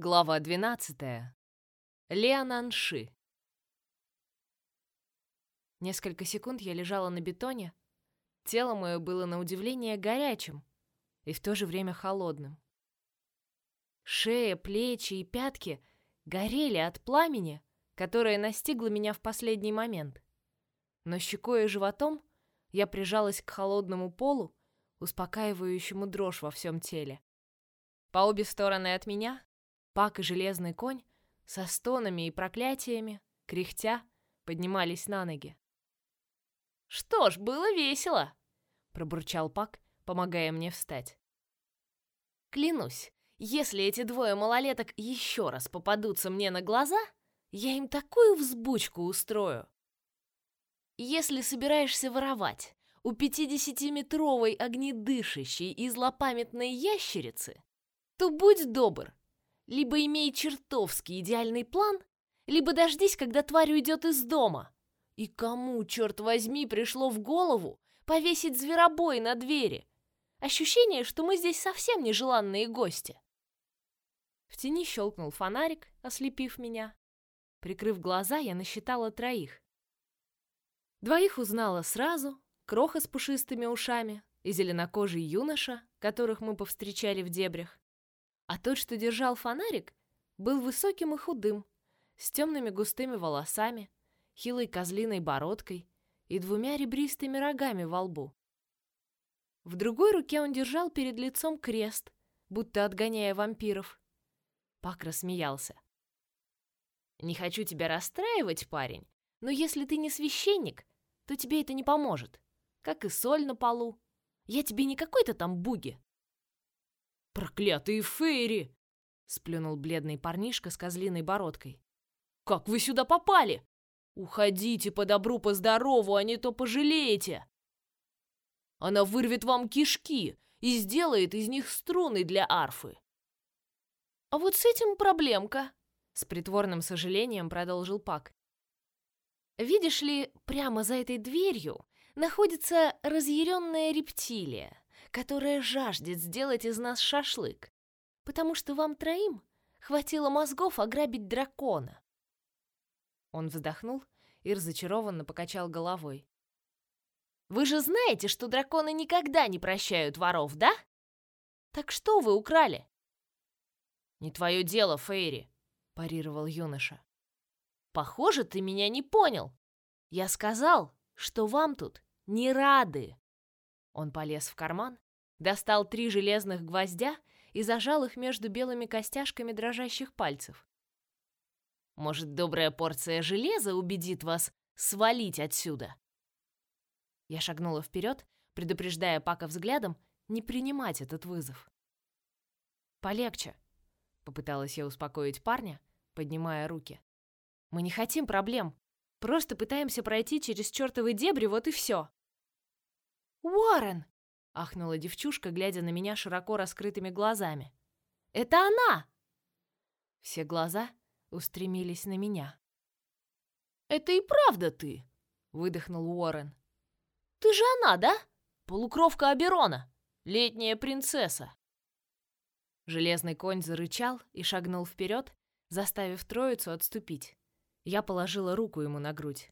Глава 12. Леонанши. Несколько секунд я лежала на бетоне. Тело мое было на удивление горячим и в то же время холодным. Шея, плечи и пятки горели от пламени, которое настигло меня в последний момент. Но щекой и животом я прижалась к холодному полу, успокаивающему дрожь во всем теле. По обе стороны от меня Пак и железный конь со стонами и проклятиями, кряхтя, поднимались на ноги. «Что ж, было весело!» — пробурчал Пак, помогая мне встать. «Клянусь, если эти двое малолеток еще раз попадутся мне на глаза, я им такую взбучку устрою. Если собираешься воровать у пятидесятиметровой огнедышащей и злопамятной ящерицы, то будь добр, либо имей чертовски идеальный план, либо дождись, когда тварь уйдет из дома. И кому, черт возьми, пришло в голову повесить зверобой на двери? Ощущение, что мы здесь совсем нежеланные гости. В тени щелкнул фонарик, ослепив меня. Прикрыв глаза, я насчитала троих. Двоих узнала сразу, кроха с пушистыми ушами и зеленокожий юноша, которых мы повстречали в дебрях. А тот, что держал фонарик, был высоким и худым, с темными густыми волосами, хилой козлиной бородкой и двумя ребристыми рогами во лбу. В другой руке он держал перед лицом крест, будто отгоняя вампиров. Пак рассмеялся. «Не хочу тебя расстраивать, парень, но если ты не священник, то тебе это не поможет. Как и соль на полу. Я тебе не какой-то там буги, «Проклятые фейри!» — сплюнул бледный парнишка с козлиной бородкой. «Как вы сюда попали? Уходите по добру, по здорову, а не то пожалеете!» «Она вырвет вам кишки и сделает из них струны для арфы!» «А вот с этим проблемка!» — с притворным сожалением продолжил Пак. «Видишь ли, прямо за этой дверью находится разъяренная рептилия, которая жаждет сделать из нас шашлык, потому что вам троим хватило мозгов ограбить дракона. Он вздохнул и разочарованно покачал головой. Вы же знаете, что драконы никогда не прощают воров, да? Так что вы украли? Не твое дело, Фейри, парировал юноша. Похоже, ты меня не понял. Я сказал, что вам тут не рады. Он полез в карман, достал три железных гвоздя и зажал их между белыми костяшками дрожащих пальцев. Может, добрая порция железа убедит вас свалить отсюда? Я шагнула вперед, предупреждая Пака взглядом не принимать этот вызов. Полегче, попыталась я успокоить парня, поднимая руки. Мы не хотим проблем, просто пытаемся пройти через чертовы дебри, вот и все. Уоррен! ахнула девчушка, глядя на меня широко раскрытыми глазами. Это она! Все глаза устремились на меня. Это и правда ты, выдохнул Уоррен. Ты же она, да? Полукровка Аберона, летняя принцесса. Железный конь зарычал и шагнул вперед, заставив троицу отступить. Я положила руку ему на грудь.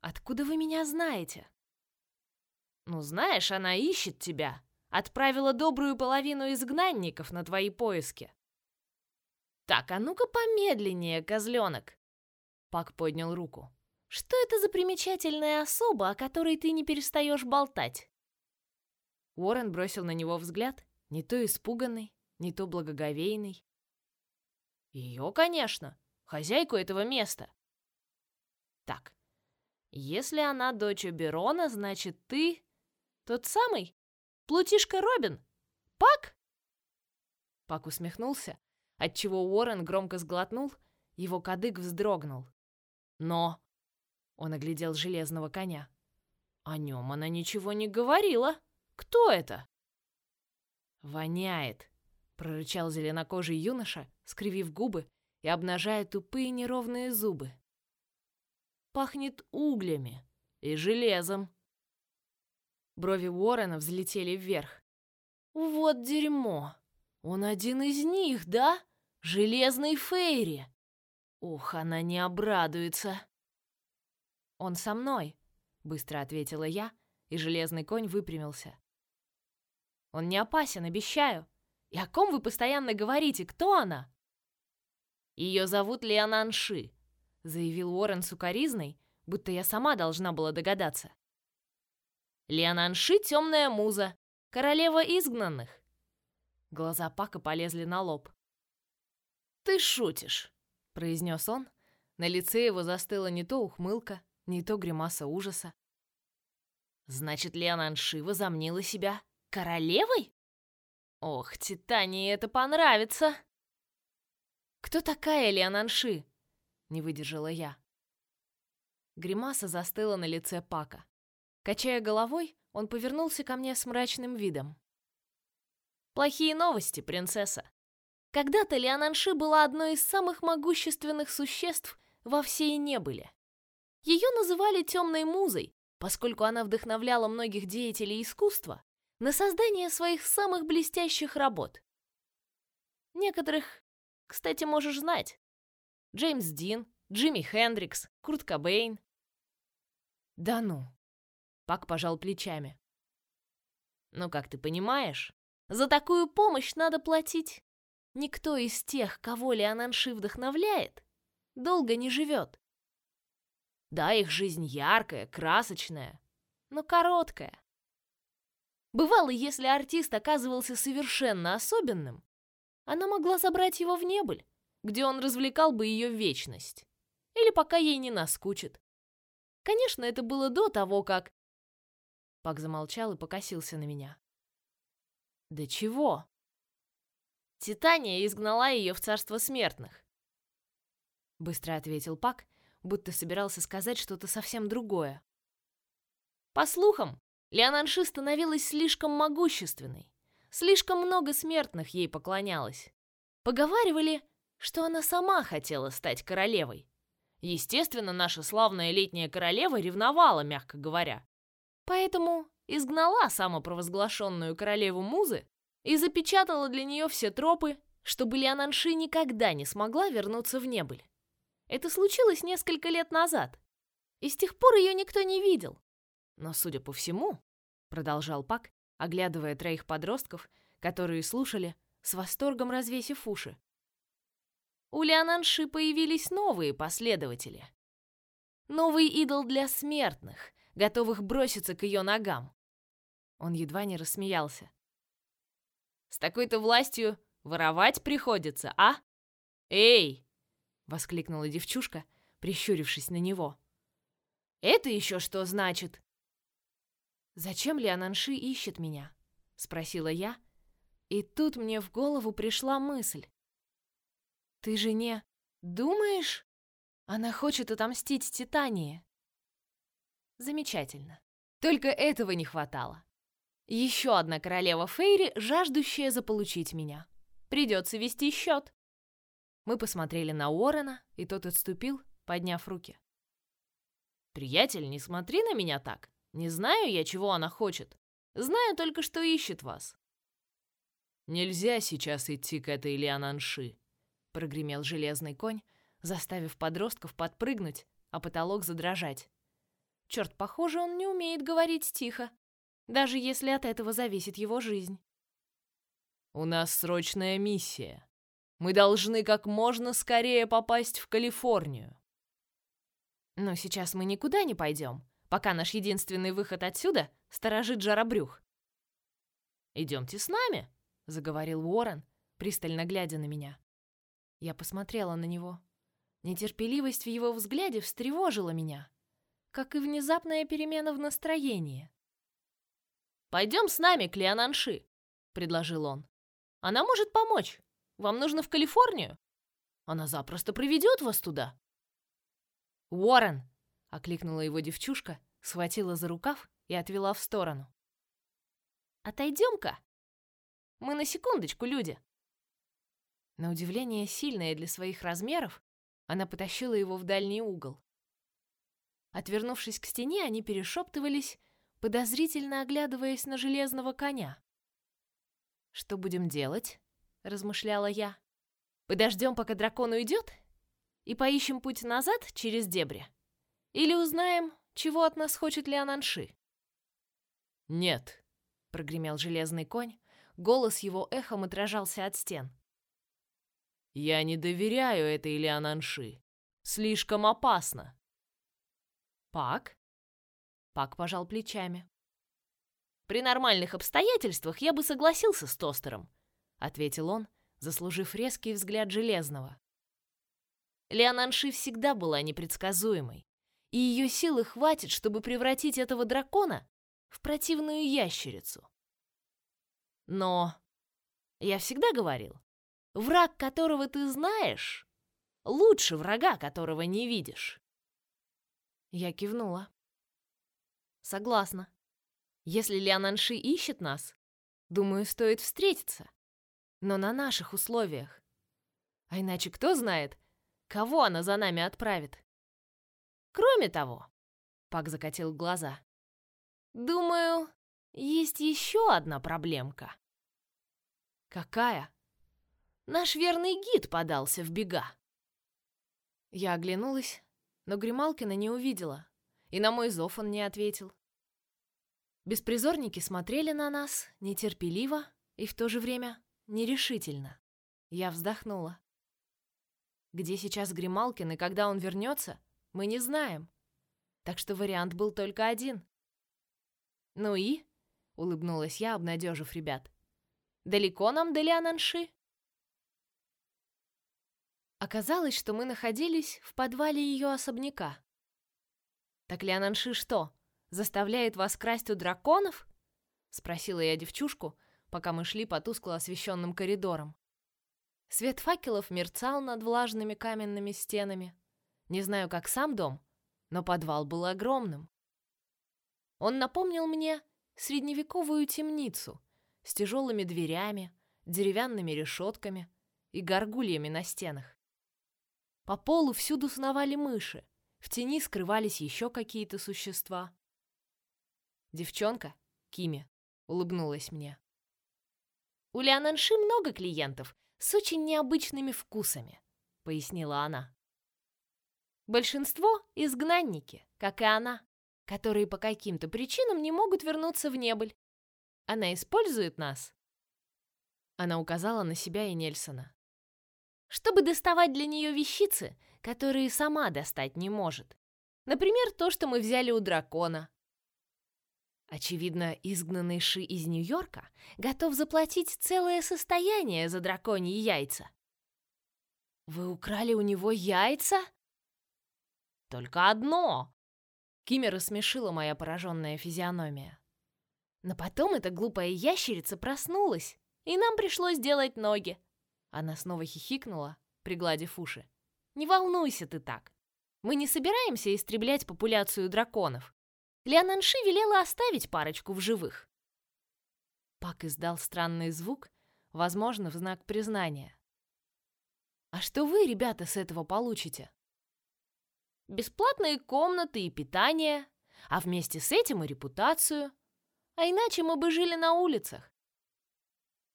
Откуда вы меня знаете? Ну, знаешь, она ищет тебя. Отправила добрую половину изгнанников на твои поиски. Так, а ну-ка помедленнее, козленок. Пак поднял руку. Что это за примечательная особа, о которой ты не перестаешь болтать? Уоррен бросил на него взгляд, не то испуганный, не то благоговейный. Ее, конечно, хозяйку этого места. Так, если она дочь Берона, значит ты тот самый? Плутишка Робин? Пак? Пак усмехнулся, отчего Уоррен громко сглотнул, его кадык вздрогнул. Но... Он оглядел железного коня. О нем она ничего не говорила. Кто это? Воняет, прорычал зеленокожий юноша, скривив губы и обнажая тупые неровные зубы. Пахнет углями и железом. Брови Уоррена взлетели вверх. «Вот дерьмо! Он один из них, да? Железный Фейри! Ух, она не обрадуется!» «Он со мной», — быстро ответила я, и железный конь выпрямился. «Он не опасен, обещаю. И о ком вы постоянно говорите? Кто она?» «Ее зовут Леонанши», — заявил Уоррен сукоризной, будто я сама должна была догадаться. «Леонанши — темная муза, королева изгнанных». Глаза Пака полезли на лоб. «Ты шутишь», — произнес он. На лице его застыла не то ухмылка, не то гримаса ужаса. «Значит, Леонанши возомнила себя королевой? Ох, Титании это понравится!» «Кто такая Леонанши?» — не выдержала я. Гримаса застыла на лице Пака. Качая головой, он повернулся ко мне с мрачным видом. «Плохие новости, принцесса. Когда-то Леонанши была одной из самых могущественных существ во всей небыле. Ее называли темной музой, поскольку она вдохновляла многих деятелей искусства на создание своих самых блестящих работ. Некоторых, кстати, можешь знать. Джеймс Дин, Джимми Хендрикс, Курт Кобейн. Да ну. Пак пожал плечами. Ну, как ты понимаешь, за такую помощь надо платить. Никто из тех, кого Леонанши вдохновляет, долго не живет. Да, их жизнь яркая, красочная, но короткая. Бывало, если артист оказывался совершенно особенным, она могла забрать его в небыль, где он развлекал бы ее вечность. Или пока ей не наскучит. Конечно, это было до того, как... Пак замолчал и покосился на меня. «Да чего?» Титания изгнала ее в царство смертных. Быстро ответил Пак, будто собирался сказать что-то совсем другое. По слухам, Леонанши становилась слишком могущественной. Слишком много смертных ей поклонялось. Поговаривали, что она сама хотела стать королевой. Естественно, наша славная летняя королева ревновала, мягко говоря. Поэтому изгнала самопровозглашенную королеву Музы и запечатала для нее все тропы, чтобы Леонанши никогда не смогла вернуться в небыль. Это случилось несколько лет назад, и с тех пор ее никто не видел. Но, судя по всему, продолжал Пак, оглядывая троих подростков, которые слушали, с восторгом развесив уши. У Леонанши появились новые последователи. Новый идол для смертных, готовых броситься к ее ногам. Он едва не рассмеялся. С такой-то властью воровать приходится, а? Эй! воскликнула девчушка, прищурившись на него. Это еще что значит? Зачем Леонанши ищет меня? спросила я, и тут мне в голову пришла мысль. Ты же не думаешь? Она хочет отомстить Титании. Замечательно. Только этого не хватало. Еще одна королева Фейри, жаждущая заполучить меня. Придется вести счет. Мы посмотрели на Уоррена, и тот отступил, подняв руки. «Приятель, не смотри на меня так. Не знаю я, чего она хочет. Знаю только, что ищет вас». «Нельзя сейчас идти к этой Лиананши», — прогремел железный конь, заставив подростков подпрыгнуть, а потолок задрожать. Черт, похоже, он не умеет говорить тихо даже если от этого зависит его жизнь. У нас срочная миссия. Мы должны как можно скорее попасть в Калифорнию. Но сейчас мы никуда не пойдем, пока наш единственный выход отсюда сторожит жаробрюх. Идемте с нами, заговорил Уоррен, пристально глядя на меня. Я посмотрела на него. Нетерпеливость в его взгляде встревожила меня, как и внезапная перемена в настроении. «Пойдем с нами к Леонанши», — предложил он. «Она может помочь. Вам нужно в Калифорнию? Она запросто приведет вас туда». «Уоррен!» — окликнула его девчушка, схватила за рукав и отвела в сторону. «Отойдем-ка. Мы на секундочку, люди». На удивление сильная для своих размеров, она потащила его в дальний угол. Отвернувшись к стене, они перешептывались подозрительно оглядываясь на железного коня. «Что будем делать?» — размышляла я. Подождем, пока дракон уйдет, и поищем путь назад через дебри? Или узнаем, чего от нас хочет Леонанши? Нет, прогремел железный конь, голос его эхом отражался от стен. Я не доверяю этой Леонанши. Слишком опасно. Пак? Пак пожал плечами. При нормальных обстоятельствах я бы согласился с тостером, ответил он, заслужив резкий взгляд железного. Леонанши всегда была непредсказуемой, и ее силы хватит, чтобы превратить этого дракона в противную ящерицу. Но я всегда говорил, враг, которого ты знаешь, лучше врага, которого не видишь. Я кивнула. Согласна. Если Лиананши ищет нас, думаю, стоит встретиться. Но на наших условиях. А иначе кто знает, кого она за нами отправит? Кроме того, Пак закатил глаза. Думаю, есть еще одна проблемка. Какая? Наш верный гид подался в бега. Я оглянулась, но Грималкина не увидела, и на мой зов он не ответил. Беспризорники смотрели на нас нетерпеливо и в то же время нерешительно. Я вздохнула. Где сейчас Грималкин и когда он вернется, мы не знаем. Так что вариант был только один. Ну и? Улыбнулась я, обнадежив ребят. Далеко нам до Лиананши? Оказалось, что мы находились в подвале ее особняка. Так Лиананши что, заставляет вас красть у драконов?» — спросила я девчушку, пока мы шли по тускло освещенным коридорам. Свет факелов мерцал над влажными каменными стенами. Не знаю, как сам дом, но подвал был огромным. Он напомнил мне средневековую темницу с тяжелыми дверями, деревянными решетками и горгульями на стенах. По полу всюду сновали мыши, в тени скрывались еще какие-то существа. Девчонка, Кими, улыбнулась мне. У Лиананши много клиентов с очень необычными вкусами, пояснила она. Большинство изгнанники, как и она, которые по каким-то причинам не могут вернуться в небыль. Она использует нас. Она указала на себя и Нельсона. Чтобы доставать для нее вещицы, которые сама достать не может. Например, то, что мы взяли у дракона, Очевидно, изгнанный Ши из Нью-Йорка готов заплатить целое состояние за драконьи яйца. Вы украли у него яйца? Только одно. Кимер рассмешила моя пораженная физиономия. Но потом эта глупая ящерица проснулась, и нам пришлось делать ноги. Она снова хихикнула, пригладив уши. Не волнуйся ты так. Мы не собираемся истреблять популяцию драконов. Леонанши велела оставить парочку в живых. Пак издал странный звук, возможно, в знак признания. А что вы, ребята, с этого получите? Бесплатные комнаты и питание, а вместе с этим и репутацию. А иначе мы бы жили на улицах.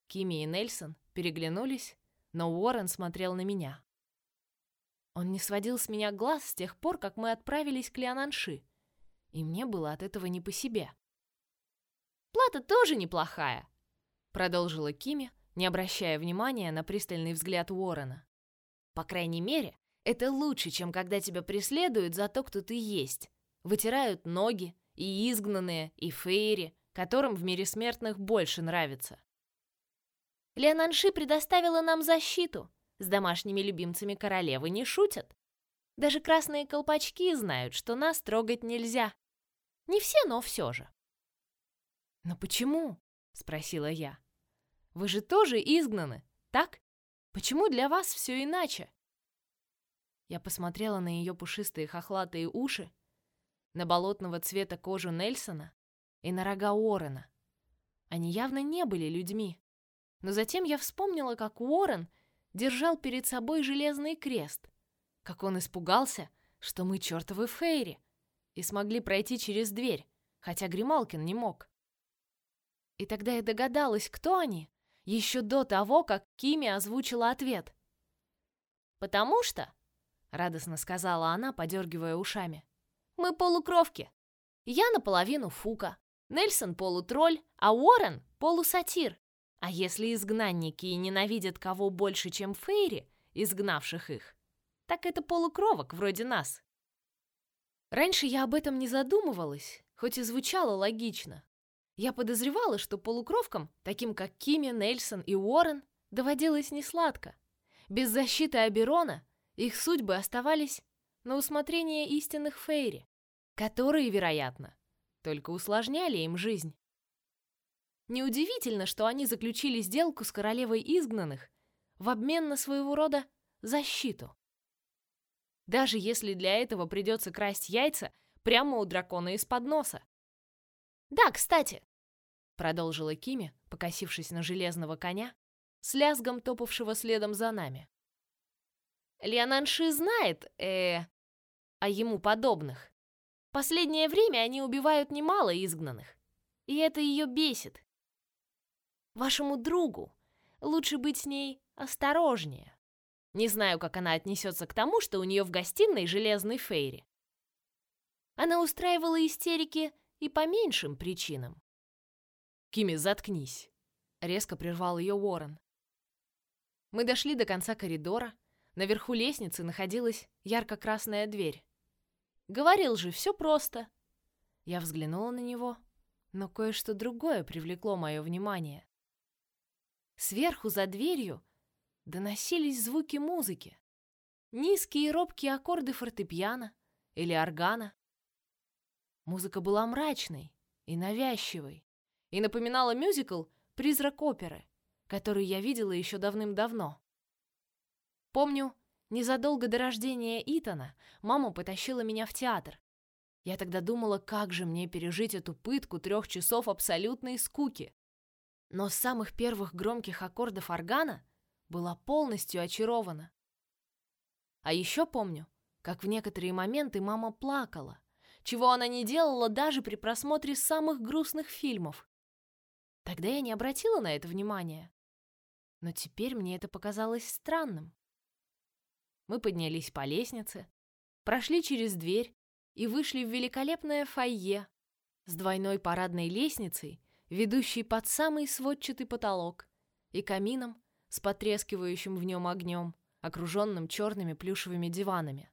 Кими и Нельсон переглянулись, но Уоррен смотрел на меня. Он не сводил с меня глаз с тех пор, как мы отправились к Леонанши и мне было от этого не по себе. «Плата тоже неплохая», — продолжила Кими, не обращая внимания на пристальный взгляд Уоррена. «По крайней мере, это лучше, чем когда тебя преследуют за то, кто ты есть. Вытирают ноги, и изгнанные, и фейри, которым в мире смертных больше нравится. Леонанши предоставила нам защиту. С домашними любимцами королевы не шутят. Даже красные колпачки знают, что нас трогать нельзя. Не все, но все же. «Но почему?» — спросила я. «Вы же тоже изгнаны, так? Почему для вас все иначе?» Я посмотрела на ее пушистые хохлатые уши, на болотного цвета кожу Нельсона и на рога Уоррена. Они явно не были людьми. Но затем я вспомнила, как Уоррен держал перед собой железный крест, как он испугался, что мы чертовы Фейри, и смогли пройти через дверь, хотя Грималкин не мог. И тогда я догадалась, кто они, еще до того, как Кими озвучила ответ. Потому что, радостно сказала она, подергивая ушами, мы полукровки. Я наполовину Фука, Нельсон полутролль, а Уоррен полусатир. А если изгнанники и ненавидят кого больше, чем Фейри, изгнавших их, так это полукровок вроде нас. Раньше я об этом не задумывалась, хоть и звучало логично. Я подозревала, что полукровкам, таким как Кими, Нельсон и Уоррен, доводилось несладко. Без защиты Аберона их судьбы оставались на усмотрение истинных Фейри, которые, вероятно, только усложняли им жизнь. Неудивительно, что они заключили сделку с королевой изгнанных в обмен на своего рода защиту. Даже если для этого придется красть яйца прямо у дракона из-под носа. Да, кстати, продолжила Кими, покосившись на железного коня, с лязгом топавшего следом за нами. Леонанши знает, э, о ему подобных. Последнее время они убивают немало изгнанных, и это ее бесит. Вашему другу лучше быть с ней осторожнее. Не знаю, как она отнесется к тому, что у нее в гостиной железный фейри. Она устраивала истерики и по меньшим причинам. Кими, заткнись, резко прервал ее Уоррен. Мы дошли до конца коридора. Наверху лестницы находилась ярко-красная дверь. Говорил же, все просто. Я взглянула на него, но кое-что другое привлекло мое внимание. Сверху за дверью доносились звуки музыки. Низкие и робкие аккорды фортепиано или органа. Музыка была мрачной и навязчивой и напоминала мюзикл «Призрак оперы», который я видела еще давным-давно. Помню, незадолго до рождения Итана мама потащила меня в театр. Я тогда думала, как же мне пережить эту пытку трех часов абсолютной скуки. Но с самых первых громких аккордов органа была полностью очарована. А еще помню, как в некоторые моменты мама плакала, чего она не делала даже при просмотре самых грустных фильмов. Тогда я не обратила на это внимания. Но теперь мне это показалось странным. Мы поднялись по лестнице, прошли через дверь и вышли в великолепное фойе с двойной парадной лестницей, ведущей под самый сводчатый потолок, и камином, с потрескивающим в нем огнем, окруженным черными плюшевыми диванами.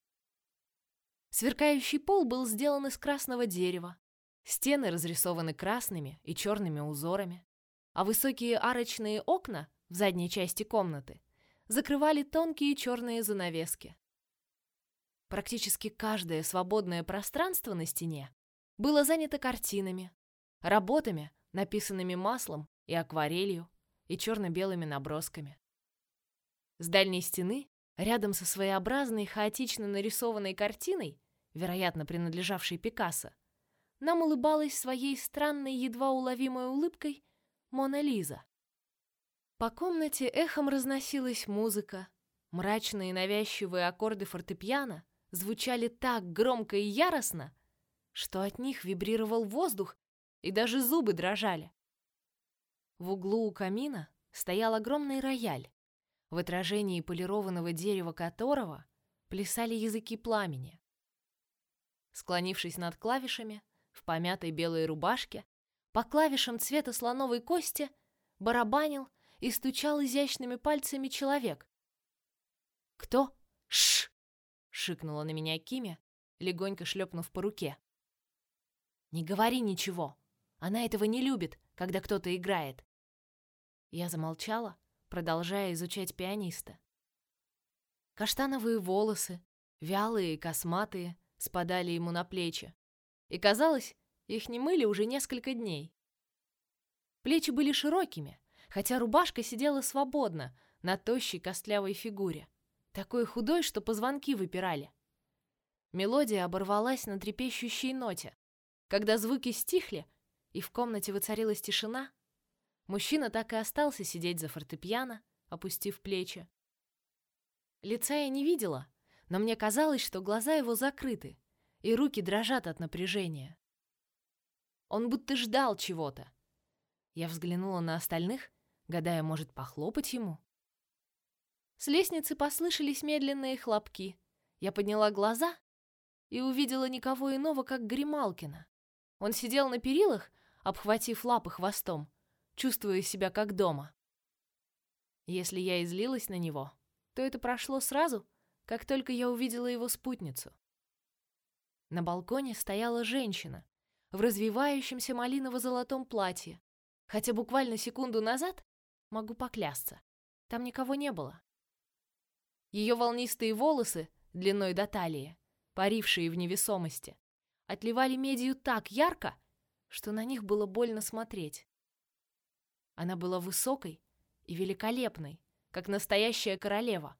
Сверкающий пол был сделан из красного дерева, стены разрисованы красными и черными узорами, а высокие арочные окна в задней части комнаты закрывали тонкие черные занавески. Практически каждое свободное пространство на стене было занято картинами, работами, написанными маслом и акварелью, и черно-белыми набросками. С дальней стены, рядом со своеобразной хаотично нарисованной картиной, вероятно, принадлежавшей Пикассо, нам улыбалась своей странной, едва уловимой улыбкой Мона Лиза. По комнате эхом разносилась музыка. Мрачные навязчивые аккорды фортепиано звучали так громко и яростно, что от них вибрировал воздух, и даже зубы дрожали. В углу у камина стоял огромный рояль, в отражении полированного дерева которого плясали языки пламени. Склонившись над клавишами, в помятой белой рубашке, по клавишам цвета слоновой кости барабанил и стучал изящными пальцами человек. «Кто?» «Шш!» — шикнула на меня Кимя, легонько шлепнув по руке. «Не говори ничего. Она этого не любит, когда кто-то играет. Я замолчала, продолжая изучать пианиста. Каштановые волосы, вялые и косматые, спадали ему на плечи. И казалось, их не мыли уже несколько дней. Плечи были широкими, хотя рубашка сидела свободно на тощей костлявой фигуре, такой худой, что позвонки выпирали. Мелодия оборвалась на трепещущей ноте. Когда звуки стихли и в комнате воцарилась тишина, Мужчина так и остался сидеть за фортепиано, опустив плечи. Лица я не видела, но мне казалось, что глаза его закрыты, и руки дрожат от напряжения. Он будто ждал чего-то. Я взглянула на остальных, гадая, может, похлопать ему. С лестницы послышались медленные хлопки. Я подняла глаза и увидела никого иного, как Грималкина. Он сидел на перилах, обхватив лапы хвостом, чувствуя себя как дома. Если я излилась на него, то это прошло сразу, как только я увидела его спутницу. На балконе стояла женщина в развивающемся малиново-золотом платье, хотя буквально секунду назад, могу поклясться, там никого не было. Ее волнистые волосы, длиной до талии, парившие в невесомости, отливали медью так ярко, что на них было больно смотреть. Она была высокой и великолепной, как настоящая королева.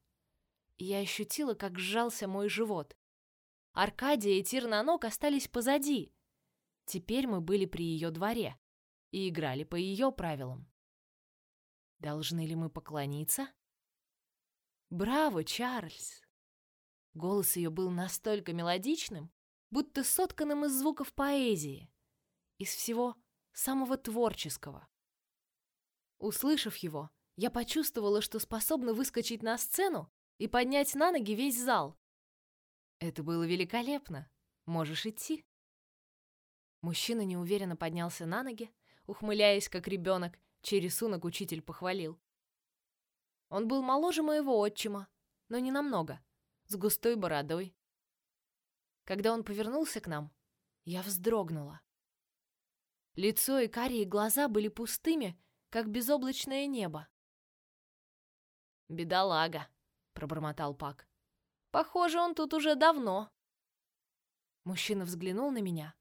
И я ощутила, как сжался мой живот. Аркадия и Тирнанок остались позади. Теперь мы были при ее дворе и играли по ее правилам. Должны ли мы поклониться? Браво, Чарльз! Голос ее был настолько мелодичным, будто сотканным из звуков поэзии, из всего самого творческого. Услышав его, я почувствовала, что способна выскочить на сцену и поднять на ноги весь зал. Это было великолепно. Можешь идти. Мужчина неуверенно поднялся на ноги, ухмыляясь как ребенок, чей рисунок учитель похвалил. Он был моложе моего отчима, но не намного, с густой бородой. Когда он повернулся к нам, я вздрогнула. Лицо и карие глаза были пустыми, как безоблачное небо. «Бедолага», — пробормотал Пак. «Похоже, он тут уже давно». Мужчина взглянул на меня,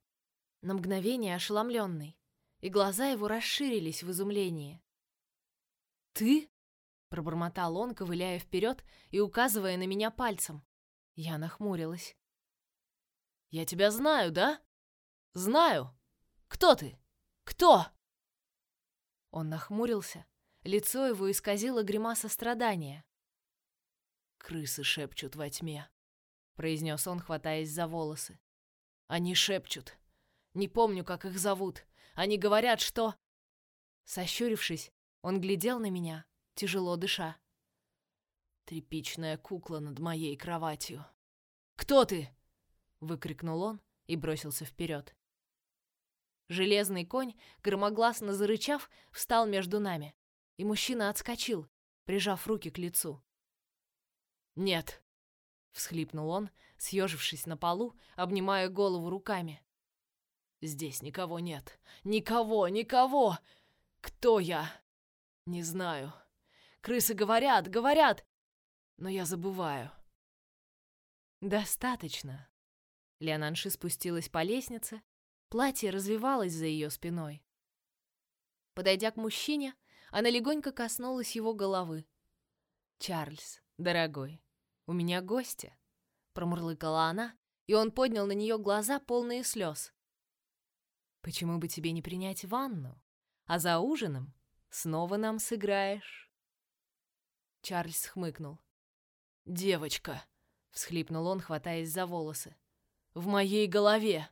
на мгновение ошеломленный, и глаза его расширились в изумлении. «Ты?» — пробормотал он, ковыляя вперед и указывая на меня пальцем. Я нахмурилась. «Я тебя знаю, да? Знаю. Кто ты? Кто?» Он нахмурился. Лицо его исказило гримаса страдания. «Крысы шепчут во тьме», — произнес он, хватаясь за волосы. «Они шепчут. Не помню, как их зовут. Они говорят, что...» Сощурившись, он глядел на меня, тяжело дыша. «Тряпичная кукла над моей кроватью». «Кто ты?» выкрикнул он и бросился вперед. Железный конь, громогласно зарычав, встал между нами, и мужчина отскочил, прижав руки к лицу. Нет, всхлипнул он, съежившись на полу, обнимая голову руками. Здесь никого нет, никого, никого. Кто я? Не знаю. Крысы говорят, говорят, но я забываю. Достаточно, Леонанши спустилась по лестнице, платье развивалось за ее спиной. Подойдя к мужчине, она легонько коснулась его головы. «Чарльз, дорогой, у меня гости», — промурлыкала она, и он поднял на нее глаза, полные слез. «Почему бы тебе не принять ванну? А за ужином снова нам сыграешь?» Чарльз хмыкнул. «Девочка!» — всхлипнул он, хватаясь за волосы в моей голове.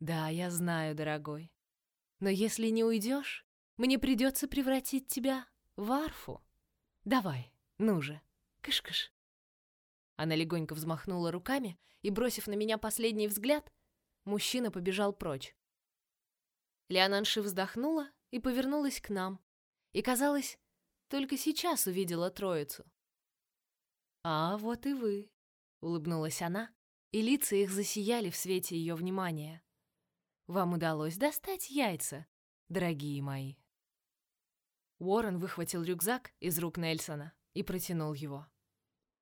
Да, я знаю, дорогой. Но если не уйдешь, мне придется превратить тебя в арфу. Давай, ну же, кыш-кыш. Она легонько взмахнула руками и, бросив на меня последний взгляд, мужчина побежал прочь. Леонанши вздохнула и повернулась к нам. И, казалось, только сейчас увидела троицу. «А вот и вы», — улыбнулась она, и лица их засияли в свете ее внимания. «Вам удалось достать яйца, дорогие мои?» Уоррен выхватил рюкзак из рук Нельсона и протянул его.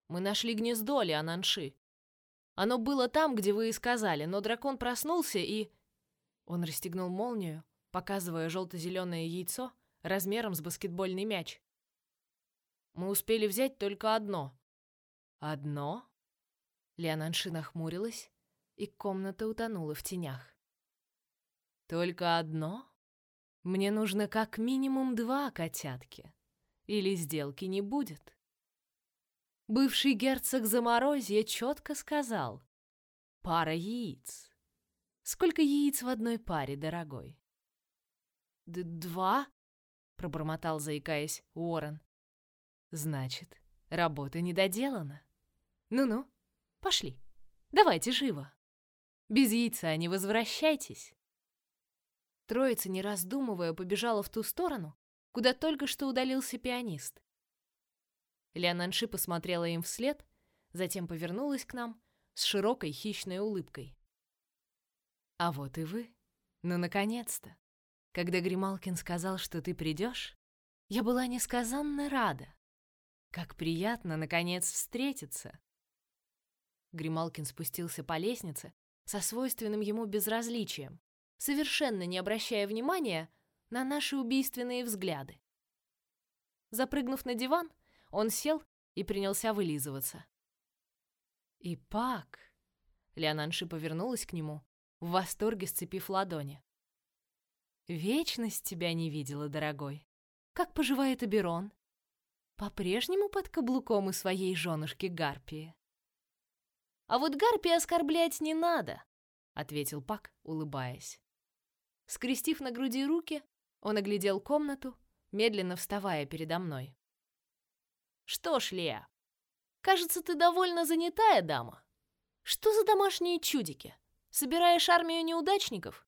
«Мы нашли гнездо Леонанши. Оно было там, где вы и сказали, но дракон проснулся и...» Он расстегнул молнию, показывая желто-зеленое яйцо размером с баскетбольный мяч. «Мы успели взять только одно». «Одно?» Леонанши нахмурилась, и комната утонула в тенях. «Только одно? Мне нужно как минимум два котятки, или сделки не будет». Бывший герцог Заморозья четко сказал «Пара яиц». Сколько яиц в одной паре, дорогой? Д «Два?» — пробормотал, заикаясь, Уоррен. Значит, работа не доделана. Ну-ну, пошли. Давайте живо. Без яйца не возвращайтесь. Троица, не раздумывая, побежала в ту сторону, куда только что удалился пианист. Леонанши посмотрела им вслед, затем повернулась к нам с широкой хищной улыбкой. А вот и вы. Ну, наконец-то. Когда Грималкин сказал, что ты придешь, я была несказанно рада. Как приятно, наконец, встретиться. Грималкин спустился по лестнице со свойственным ему безразличием, совершенно не обращая внимания на наши убийственные взгляды. Запрыгнув на диван, он сел и принялся вылизываться. И Пак, Леонанши повернулась к нему, в восторге сцепив ладони. Вечность тебя не видела, дорогой. Как поживает Аберон? По-прежнему под каблуком у своей женушки Гарпии. А вот Гарпии оскорблять не надо, ответил Пак, улыбаясь. Скрестив на груди руки, он оглядел комнату, медленно вставая передо мной. Что ж, Лея, кажется, ты довольно занятая дама. Что за домашние чудики? Собираешь армию неудачников?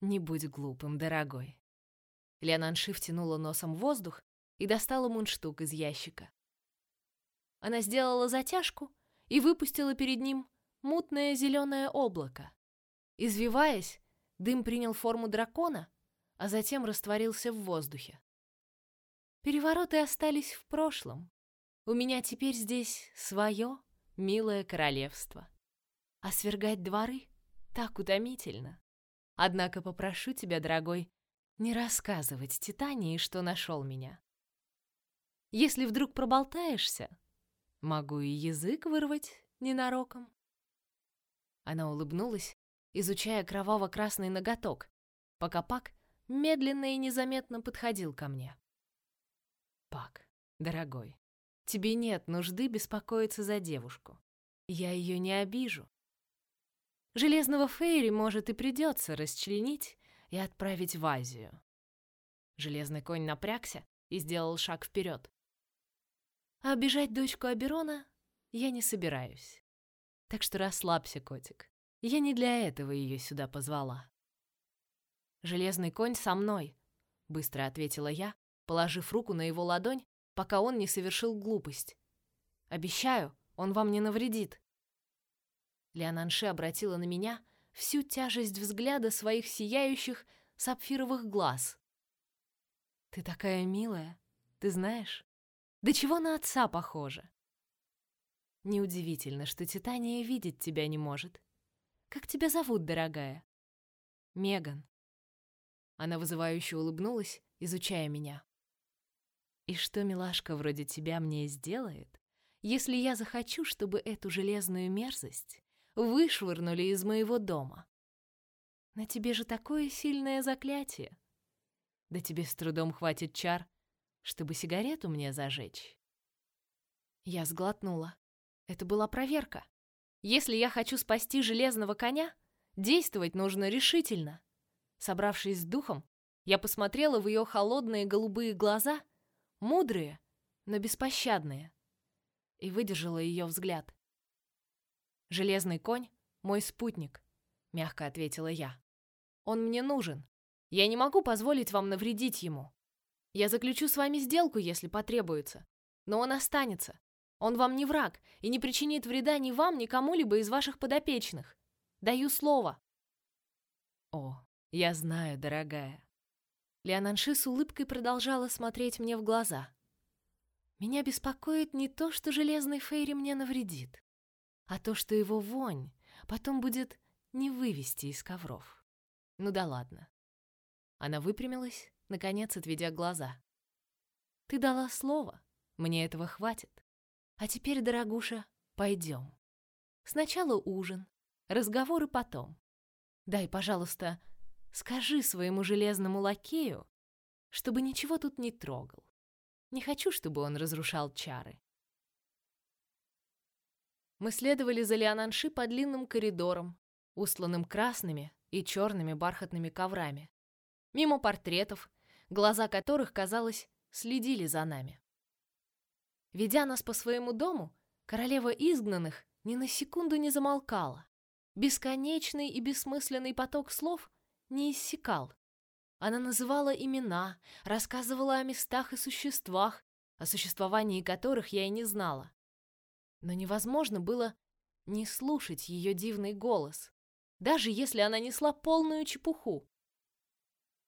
Не будь глупым, дорогой. Леонанши втянула носом воздух и достала мундштук из ящика. Она сделала затяжку и выпустила перед ним мутное зеленое облако. Извиваясь, дым принял форму дракона, а затем растворился в воздухе. Перевороты остались в прошлом. У меня теперь здесь свое милое королевство. А свергать дворы так утомительно. Однако попрошу тебя, дорогой, не рассказывать Титании, что нашел меня. Если вдруг проболтаешься, могу и язык вырвать ненароком. Она улыбнулась, изучая кроваво-красный ноготок, пока Пак медленно и незаметно подходил ко мне. Пак, дорогой, тебе нет нужды беспокоиться за девушку. Я ее не обижу. Железного Фейри, может, и придется расчленить и отправить в Азию. Железный конь напрягся и сделал шаг вперед. А обижать дочку Аберона я не собираюсь. Так что расслабься, котик. Я не для этого ее сюда позвала. Железный конь со мной, быстро ответила я, положив руку на его ладонь, пока он не совершил глупость. Обещаю, он вам не навредит. Леонанше обратила на меня всю тяжесть взгляда своих сияющих сапфировых глаз. Ты такая милая, ты знаешь? Да чего на отца похожа? Неудивительно, что Титания видеть тебя не может. Как тебя зовут, дорогая? Меган. Она вызывающе улыбнулась, изучая меня. И что милашка вроде тебя мне сделает, если я захочу, чтобы эту железную мерзость вышвырнули из моего дома? На тебе же такое сильное заклятие. Да тебе с трудом хватит чар, чтобы сигарету мне зажечь. Я сглотнула. Это была проверка. Если я хочу спасти железного коня, действовать нужно решительно. Собравшись с духом, я посмотрела в ее холодные голубые глаза, мудрые, но беспощадные, и выдержала ее взгляд. Железный конь мой спутник, мягко ответила я. Он мне нужен. Я не могу позволить вам навредить ему. Я заключу с вами сделку, если потребуется, но он останется. Он вам не враг и не причинит вреда ни вам, ни кому-либо из ваших подопечных. Даю слово. О, я знаю, дорогая. Леонанши с улыбкой продолжала смотреть мне в глаза. Меня беспокоит не то, что железный Фейри мне навредит, а то, что его вонь потом будет не вывести из ковров. Ну да ладно. Она выпрямилась, наконец отведя глаза. Ты дала слово, мне этого хватит. А теперь, дорогуша, пойдем. Сначала ужин, разговоры потом. Дай, пожалуйста, скажи своему железному лакею, чтобы ничего тут не трогал. Не хочу, чтобы он разрушал чары. Мы следовали за Леонанши по длинным коридорам, устланным красными и черными бархатными коврами, мимо портретов, глаза которых, казалось, следили за нами. Ведя нас по своему дому, королева изгнанных ни на секунду не замолкала. Бесконечный и бессмысленный поток слов не иссякал. Она называла имена, рассказывала о местах и существах, о существовании которых я и не знала. Но невозможно было не слушать ее дивный голос, даже если она несла полную чепуху.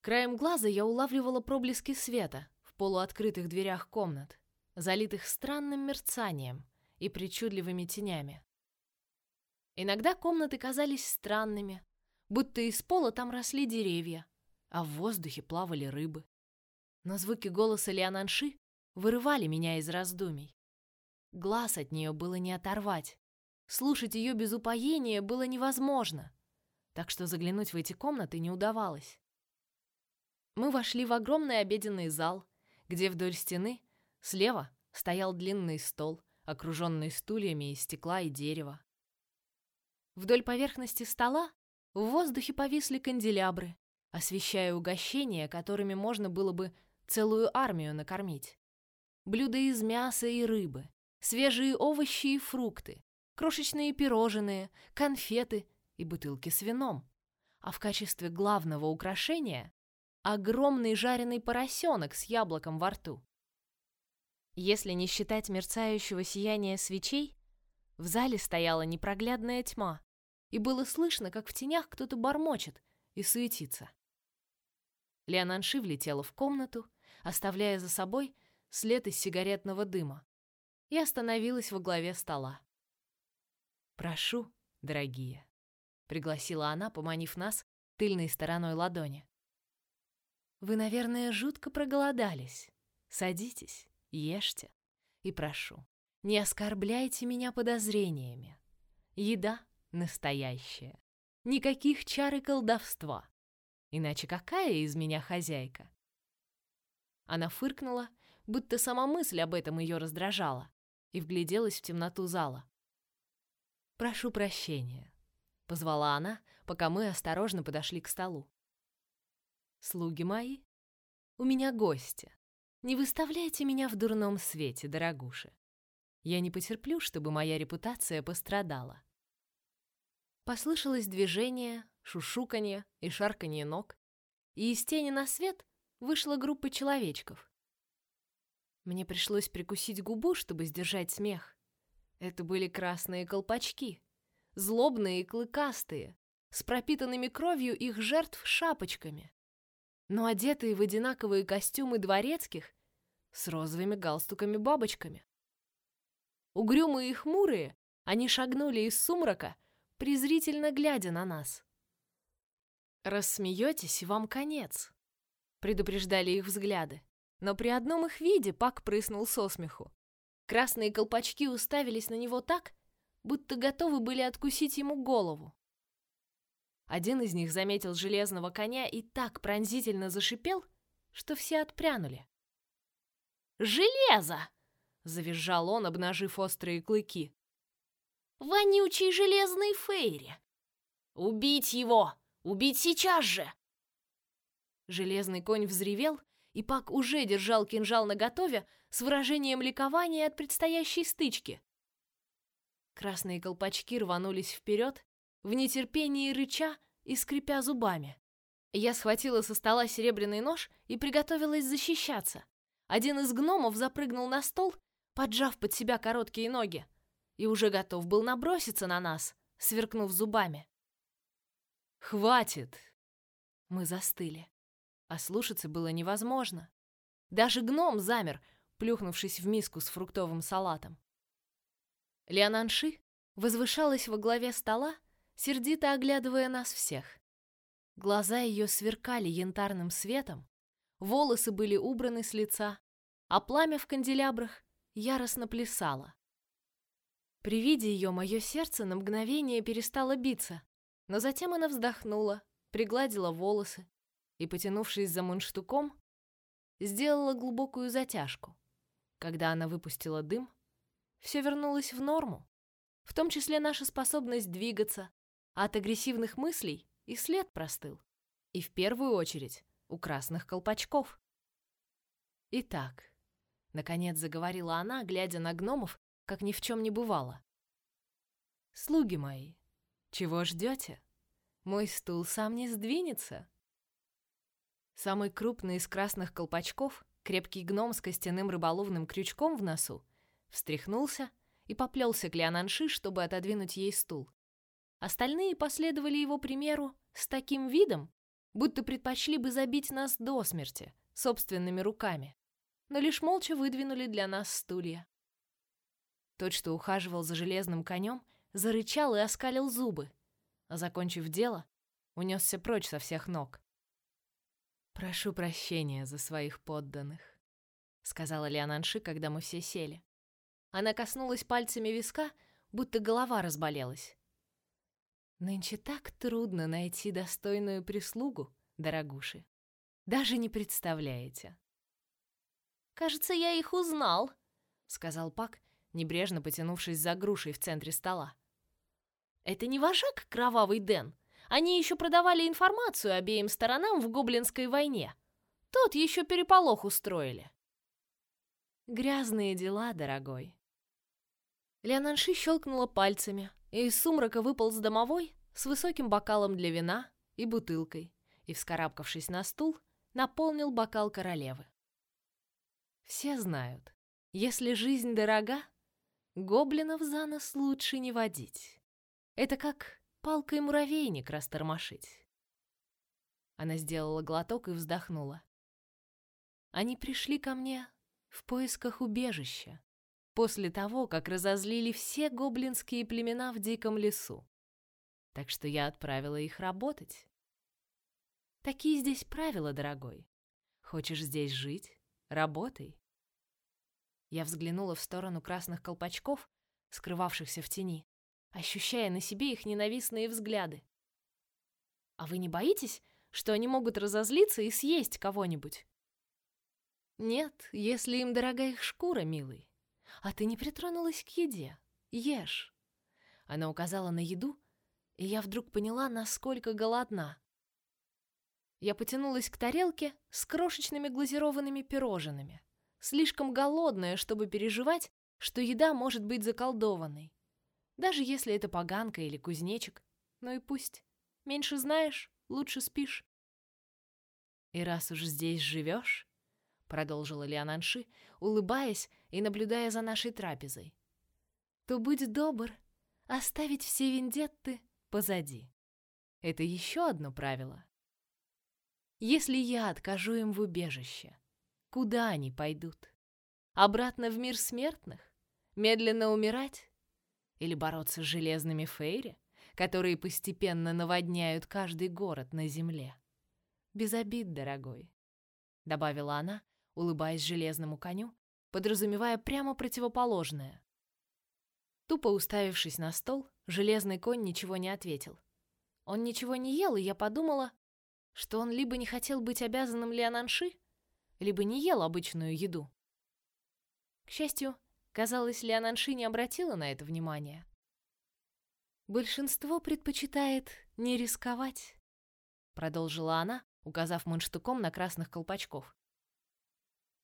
Краем глаза я улавливала проблески света в полуоткрытых дверях комнат, залитых странным мерцанием и причудливыми тенями. Иногда комнаты казались странными, будто из пола там росли деревья, а в воздухе плавали рыбы. Но звуки голоса Леонанши вырывали меня из раздумий. Глаз от нее было не оторвать. Слушать ее без упоения было невозможно, так что заглянуть в эти комнаты не удавалось. Мы вошли в огромный обеденный зал, где вдоль стены слева стоял длинный стол, окруженный стульями из стекла и дерева. Вдоль поверхности стола в воздухе повисли канделябры, освещая угощения, которыми можно было бы целую армию накормить. Блюда из мяса и рыбы, свежие овощи и фрукты, крошечные пирожные, конфеты и бутылки с вином. А в качестве главного украшения огромный жареный поросенок с яблоком во рту. Если не считать мерцающего сияния свечей, в зале стояла непроглядная тьма, и было слышно, как в тенях кто-то бормочет и суетится. Леонанши влетела в комнату, оставляя за собой след из сигаретного дыма, и остановилась во главе стола. «Прошу, дорогие», — пригласила она, поманив нас тыльной стороной ладони. «Вы, наверное, жутко проголодались. Садитесь, ешьте. И прошу, не оскорбляйте меня подозрениями. Еда настоящая. Никаких чар и колдовства. Иначе какая из меня хозяйка?» Она фыркнула, будто сама мысль об этом ее раздражала, и вгляделась в темноту зала. «Прошу прощения», — позвала она, пока мы осторожно подошли к столу. «Слуги мои, у меня гости. Не выставляйте меня в дурном свете, дорогуши. Я не потерплю, чтобы моя репутация пострадала». Послышалось движение, шушуканье и шарканье ног, и из тени на свет вышла группа человечков. Мне пришлось прикусить губу, чтобы сдержать смех. Это были красные колпачки, злобные и клыкастые, с пропитанными кровью их жертв шапочками, но одетые в одинаковые костюмы дворецких с розовыми галстуками-бабочками. Угрюмые и хмурые, они шагнули из сумрака, презрительно глядя на нас. «Рассмеетесь, вам конец», — предупреждали их взгляды. Но при одном их виде Пак прыснул со смеху. Красные колпачки уставились на него так, будто готовы были откусить ему голову. Один из них заметил железного коня и так пронзительно зашипел, что все отпрянули. «Железо!» — завизжал он, обнажив острые клыки. «Вонючий железный Фейри! Убить его! Убить сейчас же!» Железный конь взревел и Пак уже держал кинжал наготове с выражением ликования от предстоящей стычки. Красные колпачки рванулись вперед, в нетерпении рыча и скрипя зубами. Я схватила со стола серебряный нож и приготовилась защищаться. Один из гномов запрыгнул на стол, поджав под себя короткие ноги, и уже готов был наброситься на нас, сверкнув зубами. «Хватит!» Мы застыли а слушаться было невозможно. Даже гном замер, плюхнувшись в миску с фруктовым салатом. Леонанши возвышалась во главе стола, сердито оглядывая нас всех. Глаза ее сверкали янтарным светом, волосы были убраны с лица, а пламя в канделябрах яростно плясало. При виде ее мое сердце на мгновение перестало биться, но затем она вздохнула, пригладила волосы, и, потянувшись за мундштуком, сделала глубокую затяжку. Когда она выпустила дым, все вернулось в норму, в том числе наша способность двигаться, а от агрессивных мыслей и след простыл. И в первую очередь у красных колпачков. Итак, Наконец заговорила она, глядя на гномов, как ни в чем не бывало. «Слуги мои, чего ждете? Мой стул сам не сдвинется». Самый крупный из красных колпачков, крепкий гном с костяным рыболовным крючком в носу, встряхнулся и поплелся к Леонанши, чтобы отодвинуть ей стул. Остальные последовали его примеру с таким видом, будто предпочли бы забить нас до смерти собственными руками, но лишь молча выдвинули для нас стулья. Тот, что ухаживал за железным конем, зарычал и оскалил зубы, а закончив дело, унесся прочь со всех ног. Прошу прощения за своих подданных, сказала Леонанши, когда мы все сели. Она коснулась пальцами виска, будто голова разболелась. Нынче так трудно найти достойную прислугу, дорогуши. Даже не представляете. Кажется, я их узнал, сказал Пак, небрежно потянувшись за грушей в центре стола. Это не вожак Кровавый Дэн, они еще продавали информацию обеим сторонам в Гоблинской войне. Тот еще переполох устроили. Грязные дела, дорогой. Леонанши щелкнула пальцами, и из сумрака выполз домовой с высоким бокалом для вина и бутылкой, и, вскарабкавшись на стул, наполнил бокал королевы. Все знают, если жизнь дорога, гоблинов за нос лучше не водить. Это как палкой муравейник растормошить. Она сделала глоток и вздохнула. Они пришли ко мне в поисках убежища, после того, как разозлили все гоблинские племена в диком лесу. Так что я отправила их работать. Такие здесь правила, дорогой. Хочешь здесь жить? Работай. Я взглянула в сторону красных колпачков, скрывавшихся в тени ощущая на себе их ненавистные взгляды. А вы не боитесь, что они могут разозлиться и съесть кого-нибудь? Нет, если им дорога их шкура, милый. А ты не притронулась к еде. Ешь. Она указала на еду, и я вдруг поняла, насколько голодна. Я потянулась к тарелке с крошечными глазированными пирожными, слишком голодная, чтобы переживать, что еда может быть заколдованной. Даже если это поганка или кузнечик. Ну и пусть. Меньше знаешь, лучше спишь. И раз уж здесь живешь, продолжила Леонанши, улыбаясь и наблюдая за нашей трапезой, то будь добр оставить все вендетты позади. Это еще одно правило. Если я откажу им в убежище, куда они пойдут? Обратно в мир смертных? Медленно умирать? Или бороться с железными фейри, которые постепенно наводняют каждый город на земле? Без обид, дорогой, добавила она, улыбаясь железному коню, подразумевая прямо противоположное. Тупо уставившись на стол, железный конь ничего не ответил. Он ничего не ел, и я подумала, что он либо не хотел быть обязанным Леонанши, либо не ел обычную еду. К счастью, Казалось, Леонанши не обратила на это внимания. «Большинство предпочитает не рисковать», — продолжила она, указав мундштуком на красных колпачков.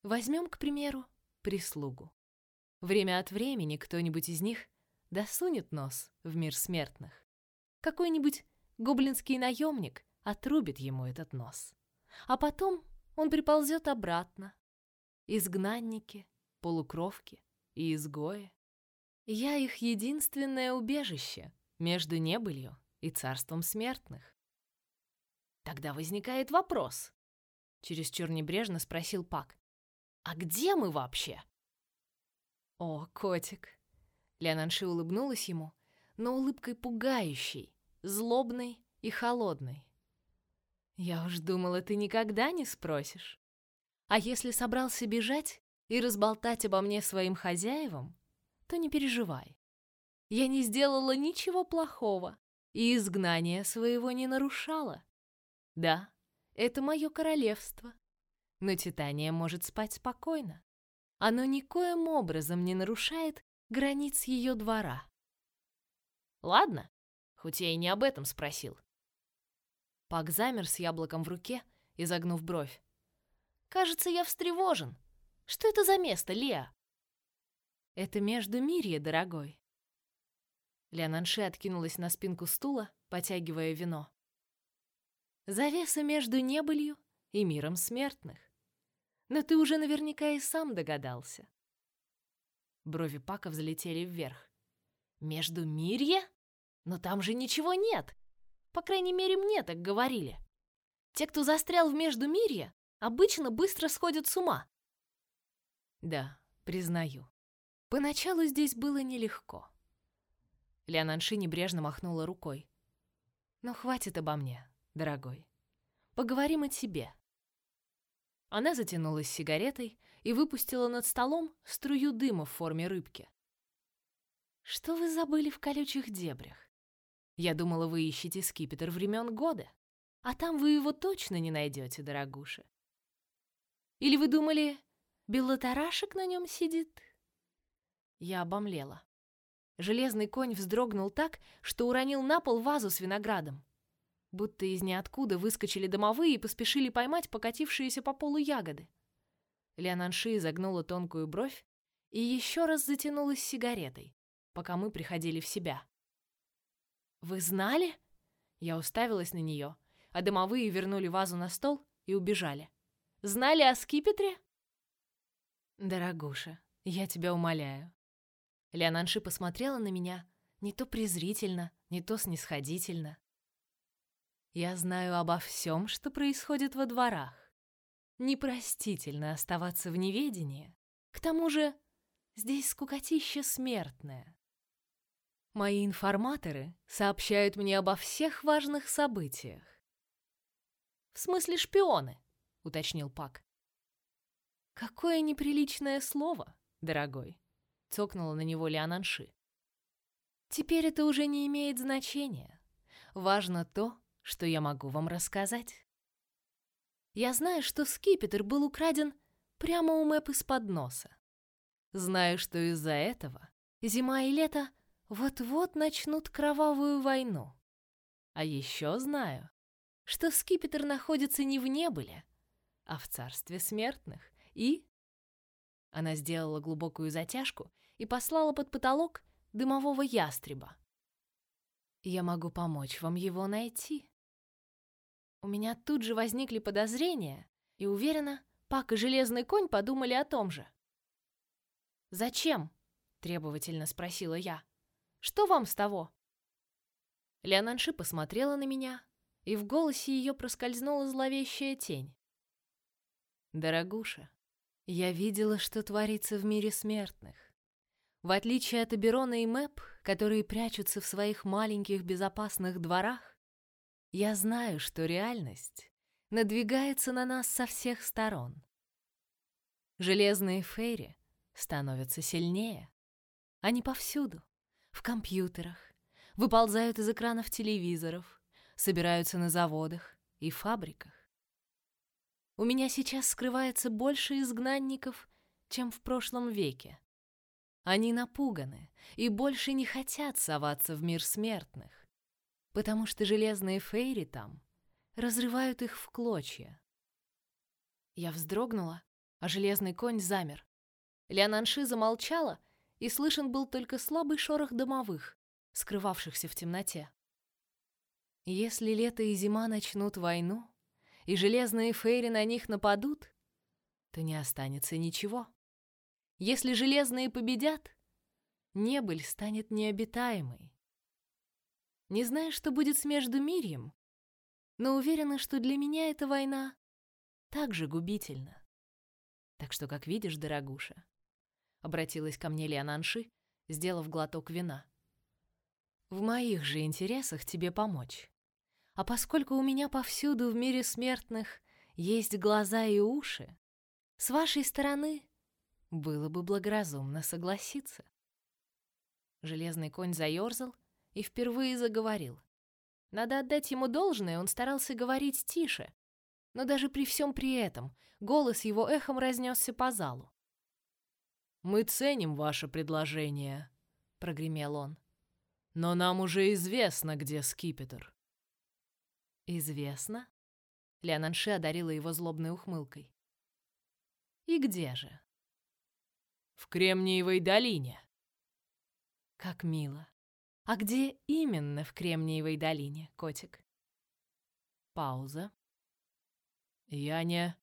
«Возьмем, к примеру, прислугу. Время от времени кто-нибудь из них досунет нос в мир смертных. Какой-нибудь гоблинский наемник отрубит ему этот нос. А потом он приползет обратно. Изгнанники, полукровки, и изгои. Я их единственное убежище между небылью и царством смертных. Тогда возникает вопрос. Чересчур небрежно спросил Пак. А где мы вообще? О, котик. Леонанши улыбнулась ему, но улыбкой пугающей, злобной и холодной. Я уж думала, ты никогда не спросишь. А если собрался бежать, и разболтать обо мне своим хозяевам, то не переживай. Я не сделала ничего плохого и изгнание своего не нарушала. Да, это мое королевство, но Титания может спать спокойно. Оно никоим образом не нарушает границ ее двора. Ладно, хоть я и не об этом спросил. Пак замер с яблоком в руке, изогнув бровь. Кажется, я встревожен. Что это за место, Леа? Это между Мирье, дорогой. Леонанши откинулась на спинку стула, потягивая вино. Завеса между небылью и миром смертных. Но ты уже наверняка и сам догадался. Брови Пака взлетели вверх. Между Мирье? Но там же ничего нет. По крайней мере, мне так говорили. Те, кто застрял в Междумирье, обычно быстро сходят с ума. Да, признаю. Поначалу здесь было нелегко. Леонанши небрежно махнула рукой. Но хватит обо мне, дорогой. Поговорим о тебе. Она затянулась сигаретой и выпустила над столом струю дыма в форме рыбки. Что вы забыли в колючих дебрях? Я думала, вы ищете скипетр времен года, а там вы его точно не найдете, дорогуша. Или вы думали, белотарашек на нем сидит? Я обомлела. Железный конь вздрогнул так, что уронил на пол вазу с виноградом. Будто из ниоткуда выскочили домовые и поспешили поймать покатившиеся по полу ягоды. Леонанши изогнула тонкую бровь и еще раз затянулась сигаретой, пока мы приходили в себя. «Вы знали?» Я уставилась на нее, а домовые вернули вазу на стол и убежали. «Знали о скипетре?» «Дорогуша, я тебя умоляю». Леонанши посмотрела на меня не то презрительно, не то снисходительно. «Я знаю обо всем, что происходит во дворах. Непростительно оставаться в неведении. К тому же здесь скукотища смертная. Мои информаторы сообщают мне обо всех важных событиях. В смысле шпионы, уточнил Пак. Какое неприличное слово, дорогой, цокнула на него Лиананши. Теперь это уже не имеет значения. Важно то, что я могу вам рассказать. Я знаю, что скипетр был украден прямо у Мэп из-под носа. Знаю, что из-за этого зима и лето вот-вот начнут кровавую войну. А еще знаю, что скипетр находится не в небыле, а в царстве смертных, и... Она сделала глубокую затяжку и послала под потолок дымового ястреба. Я могу помочь вам его найти. У меня тут же возникли подозрения, и уверена, Пак и Железный конь подумали о том же. «Зачем?» — требовательно спросила я. Что вам с того?» Леонанши посмотрела на меня, и в голосе ее проскользнула зловещая тень. «Дорогуша, я видела, что творится в мире смертных. В отличие от Аберона и Мэп, которые прячутся в своих маленьких безопасных дворах, я знаю, что реальность надвигается на нас со всех сторон. Железные фейри становятся сильнее. Они повсюду в компьютерах, выползают из экранов телевизоров, собираются на заводах и фабриках. У меня сейчас скрывается больше изгнанников, чем в прошлом веке. Они напуганы и больше не хотят соваться в мир смертных, потому что железные фейри там разрывают их в клочья. Я вздрогнула, а железный конь замер. Леонанши замолчала и слышен был только слабый шорох домовых, скрывавшихся в темноте. Если лето и зима начнут войну, и железные фейри на них нападут, то не останется ничего. Если железные победят, небыль станет необитаемой. Не знаю, что будет с Междумирьем, но уверена, что для меня эта война также губительна. Так что, как видишь, дорогуша, обратилась ко мне Леонанши, сделав глоток вина. В моих же интересах тебе помочь. А поскольку у меня повсюду в мире смертных есть глаза и уши, с вашей стороны было бы благоразумно согласиться. Железный конь заерзал и впервые заговорил. Надо отдать ему должное, он старался говорить тише, но даже при всем при этом голос его эхом разнесся по залу. Мы ценим ваше предложение, прогремел он. Но нам уже известно, где скипетр. Известно? Леонанши одарила его злобной ухмылкой. И где же? В Кремниевой долине. Как мило. А где именно в Кремниевой долине, котик? Пауза. Я не...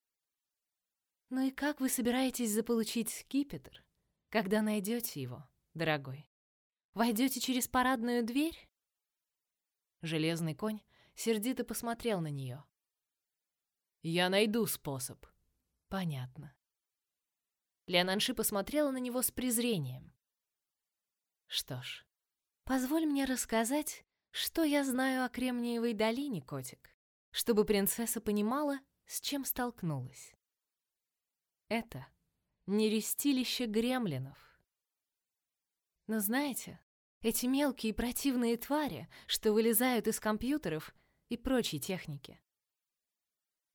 Ну и как вы собираетесь заполучить скипетр, когда найдете его, дорогой? Войдете через парадную дверь? Железный конь сердито посмотрел на нее. Я найду способ. Понятно. Леонанши посмотрела на него с презрением. Что ж, позволь мне рассказать, что я знаю о Кремниевой долине, котик, чтобы принцесса понимала, с чем столкнулась. Это нерестилище гремлинов. Но знаете, эти мелкие противные твари, что вылезают из компьютеров и прочей техники.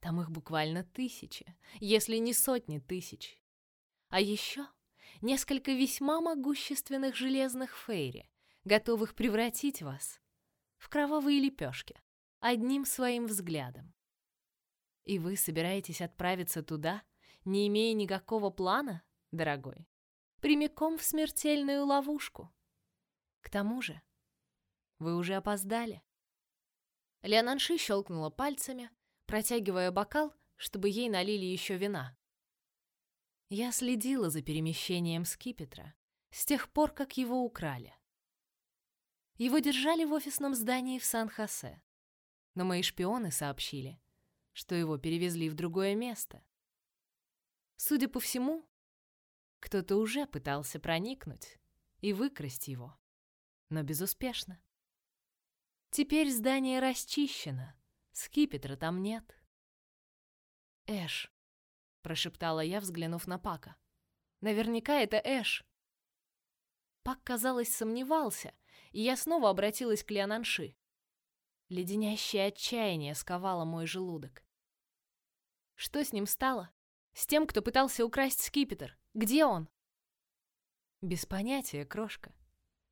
Там их буквально тысячи, если не сотни тысяч. А еще несколько весьма могущественных железных фейри, готовых превратить вас в кровавые лепешки одним своим взглядом. И вы собираетесь отправиться туда, не имея никакого плана, дорогой, прямиком в смертельную ловушку. К тому же, вы уже опоздали. Леонанши щелкнула пальцами, протягивая бокал, чтобы ей налили еще вина. Я следила за перемещением скипетра с тех пор, как его украли. Его держали в офисном здании в Сан-Хосе, но мои шпионы сообщили, что его перевезли в другое место. Судя по всему, кто-то уже пытался проникнуть и выкрасть его, но безуспешно. Теперь здание расчищено, скипетра там нет. Эш, прошептала я, взглянув на Пака. Наверняка это Эш. Пак, казалось, сомневался, и я снова обратилась к Леонанши. Леденящее отчаяние сковало мой желудок. Что с ним стало? С тем, кто пытался украсть скипетр? Где он? Без понятия, крошка.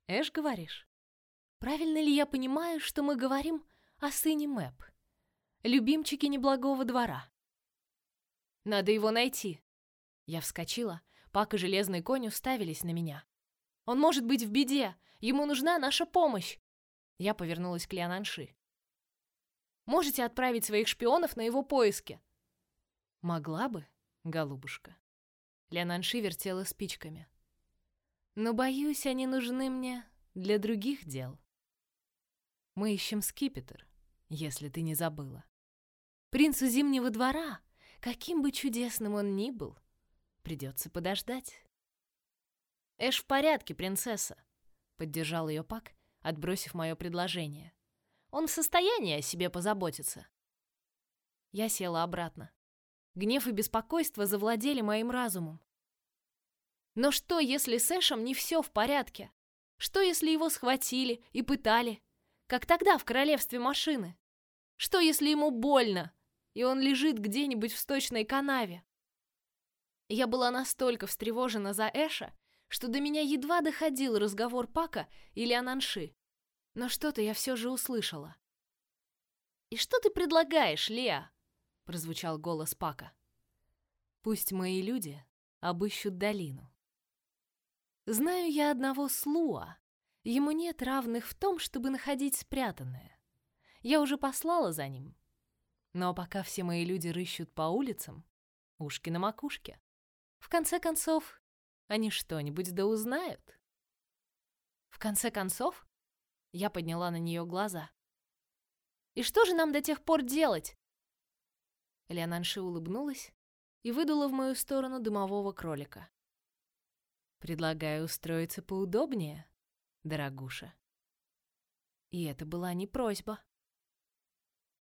Эш, говоришь? Правильно ли я понимаю, что мы говорим о сыне Мэп? Любимчике неблагого двора? Надо его найти. Я вскочила. Пак и железный конь уставились на меня. Он может быть в беде. Ему нужна наша помощь. Я повернулась к Леонанши. Можете отправить своих шпионов на его поиски? Могла бы, голубушка. Леонанши вертела спичками. Но боюсь, они нужны мне для других дел. Мы ищем скипетр, если ты не забыла. Принцу Зимнего двора Каким бы чудесным он ни был, придется подождать. Эш в порядке, принцесса, поддержал ее Пак, отбросив мое предложение. Он в состоянии о себе позаботиться. Я села обратно. Гнев и беспокойство завладели моим разумом. Но что, если с Эшем не все в порядке? Что, если его схватили и пытали, как тогда в королевстве машины? Что, если ему больно, и он лежит где-нибудь в сточной канаве. Я была настолько встревожена за Эша, что до меня едва доходил разговор Пака или Ананши. Но что-то я все же услышала. «И что ты предлагаешь, Леа?» — прозвучал голос Пака. «Пусть мои люди обыщут долину. Знаю я одного Слуа. Ему нет равных в том, чтобы находить спрятанное. Я уже послала за ним, но пока все мои люди рыщут по улицам, ушки на макушке. В конце концов, они что-нибудь да узнают. В конце концов, я подняла на нее глаза. И что же нам до тех пор делать? Леонанши улыбнулась и выдула в мою сторону дымового кролика. Предлагаю устроиться поудобнее, дорогуша. И это была не просьба.